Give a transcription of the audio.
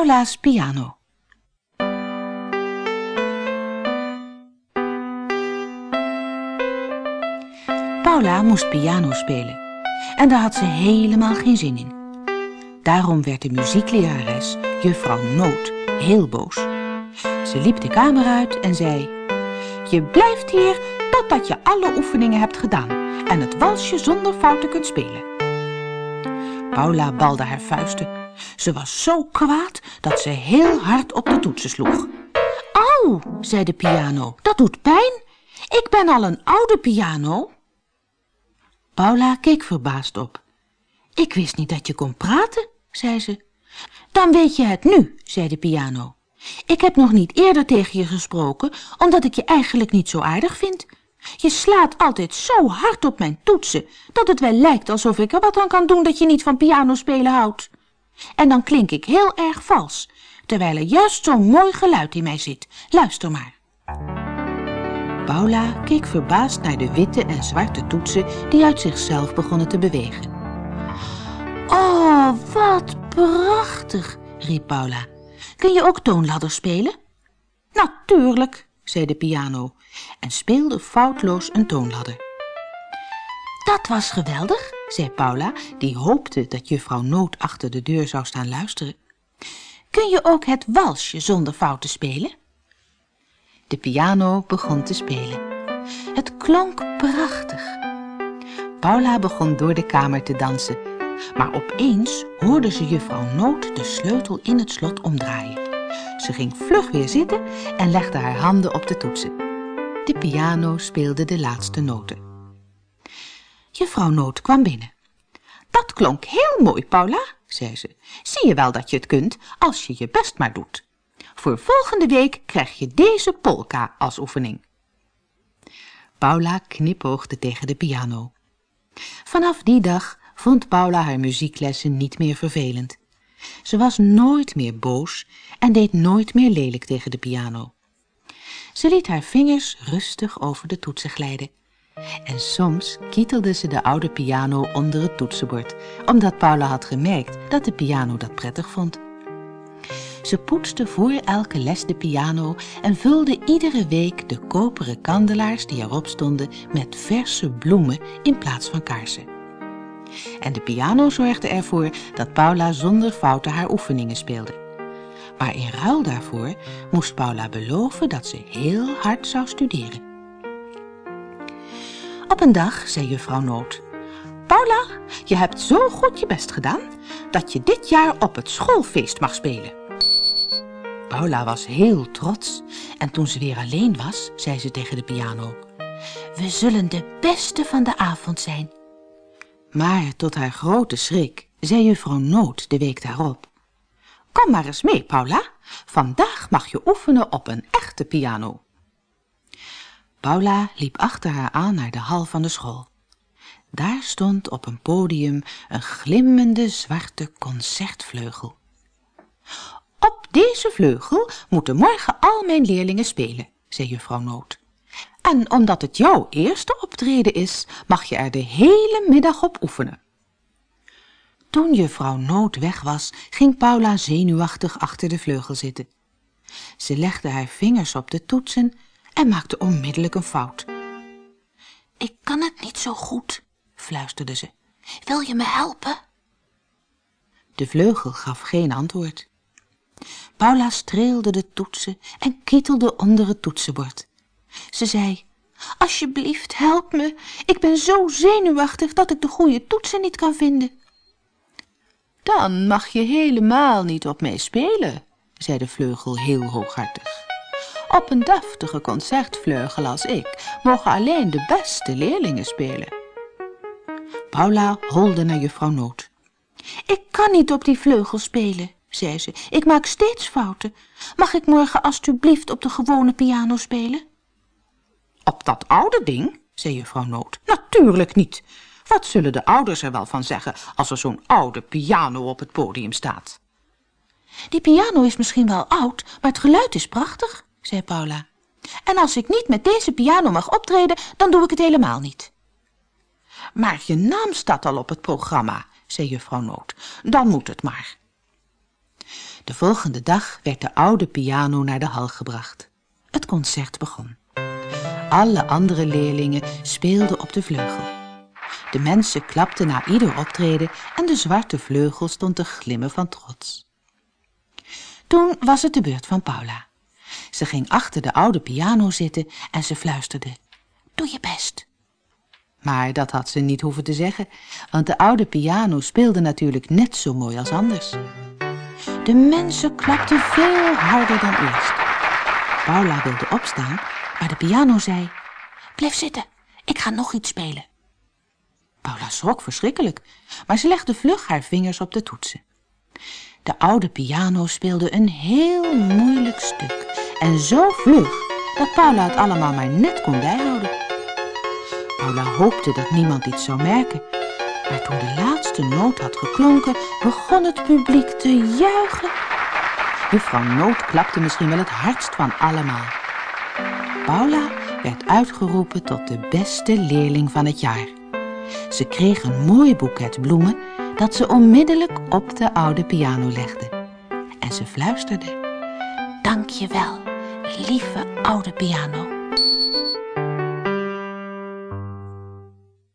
Paula's piano. Paula moest piano spelen en daar had ze helemaal geen zin in. Daarom werd de muzieklerares, juffrouw Noot, heel boos. Ze liep de kamer uit en zei... Je blijft hier totdat je alle oefeningen hebt gedaan en het walsje zonder fouten kunt spelen. Paula balde haar vuisten. Ze was zo kwaad dat ze heel hard op de toetsen sloeg. Au, zei de piano, dat doet pijn. Ik ben al een oude piano. Paula keek verbaasd op. Ik wist niet dat je kon praten, zei ze. Dan weet je het nu, zei de piano. Ik heb nog niet eerder tegen je gesproken, omdat ik je eigenlijk niet zo aardig vind. Je slaat altijd zo hard op mijn toetsen, dat het wel lijkt alsof ik er wat aan kan doen dat je niet van piano spelen houdt. En dan klink ik heel erg vals, terwijl er juist zo'n mooi geluid in mij zit. Luister maar. Paula keek verbaasd naar de witte en zwarte toetsen die uit zichzelf begonnen te bewegen. Oh, wat prachtig, riep Paula. Kun je ook toonladder spelen? Natuurlijk, zei de piano en speelde foutloos een toonladder. Dat was geweldig, zei Paula, die hoopte dat juffrouw Noot achter de deur zou staan luisteren. Kun je ook het walsje zonder fouten spelen? De piano begon te spelen. Het klonk prachtig. Paula begon door de kamer te dansen, maar opeens hoorde ze juffrouw Noot de sleutel in het slot omdraaien. Ze ging vlug weer zitten en legde haar handen op de toetsen. De piano speelde de laatste noten. Juffrouw Noot kwam binnen. Dat klonk heel mooi, Paula, zei ze. Zie je wel dat je het kunt, als je je best maar doet. Voor volgende week krijg je deze polka als oefening. Paula knipoogde tegen de piano. Vanaf die dag vond Paula haar muzieklessen niet meer vervelend. Ze was nooit meer boos en deed nooit meer lelijk tegen de piano. Ze liet haar vingers rustig over de toetsen glijden. En soms kietelde ze de oude piano onder het toetsenbord, omdat Paula had gemerkt dat de piano dat prettig vond. Ze poetste voor elke les de piano en vulde iedere week de koperen kandelaars die erop stonden met verse bloemen in plaats van kaarsen. En de piano zorgde ervoor dat Paula zonder fouten haar oefeningen speelde. Maar in ruil daarvoor moest Paula beloven dat ze heel hard zou studeren. Op een dag zei juffrouw Noot, Paula, je hebt zo goed je best gedaan dat je dit jaar op het schoolfeest mag spelen. Paula was heel trots en toen ze weer alleen was, zei ze tegen de piano, We zullen de beste van de avond zijn. Maar tot haar grote schrik zei juffrouw Noot de week daarop, Kom maar eens mee, Paula. Vandaag mag je oefenen op een echte piano. Paula liep achter haar aan naar de hal van de school. Daar stond op een podium een glimmende zwarte concertvleugel. Op deze vleugel moeten morgen al mijn leerlingen spelen, zei juffrouw Noot. En omdat het jouw eerste optreden is, mag je er de hele middag op oefenen. Toen juffrouw Noot weg was, ging Paula zenuwachtig achter de vleugel zitten. Ze legde haar vingers op de toetsen en maakte onmiddellijk een fout. Ik kan het niet zo goed, fluisterde ze. Wil je me helpen? De vleugel gaf geen antwoord. Paula streelde de toetsen en kietelde onder het toetsenbord. Ze zei, alsjeblieft, help me. Ik ben zo zenuwachtig dat ik de goede toetsen niet kan vinden. Dan mag je helemaal niet op mij spelen, zei de vleugel heel hooghartig. Op een deftige concertvleugel als ik mogen alleen de beste leerlingen spelen. Paula holde naar juffrouw Noot. Ik kan niet op die vleugel spelen, zei ze. Ik maak steeds fouten. Mag ik morgen alstublieft op de gewone piano spelen? Op dat oude ding, zei juffrouw Noot. Natuurlijk niet. Wat zullen de ouders er wel van zeggen als er zo'n oude piano op het podium staat? Die piano is misschien wel oud, maar het geluid is prachtig, zei Paula. En als ik niet met deze piano mag optreden, dan doe ik het helemaal niet. Maar je naam staat al op het programma, zei juffrouw Noot. Dan moet het maar. De volgende dag werd de oude piano naar de hal gebracht. Het concert begon. Alle andere leerlingen speelden op de vleugel. De mensen klapten na ieder optreden en de zwarte vleugel stond te glimmen van trots. Toen was het de beurt van Paula. Ze ging achter de oude piano zitten en ze fluisterde. Doe je best. Maar dat had ze niet hoeven te zeggen, want de oude piano speelde natuurlijk net zo mooi als anders. De mensen klapten veel harder dan eerst. Paula wilde opstaan, maar de piano zei... Blijf zitten, ik ga nog iets spelen. Paula schrok verschrikkelijk, maar ze legde vlug haar vingers op de toetsen. De oude piano speelde een heel moeilijk stuk en zo vlug dat Paula het allemaal maar net kon bijhouden. Paula hoopte dat niemand iets zou merken, maar toen de laatste noot had geklonken, begon het publiek te juichen. Juffrouw Noot klapte misschien wel het hardst van allemaal. Paula werd uitgeroepen tot de beste leerling van het jaar. Ze kreeg een mooi boeket bloemen dat ze onmiddellijk op de oude piano legde. En ze fluisterde. Dank je wel, lieve oude piano.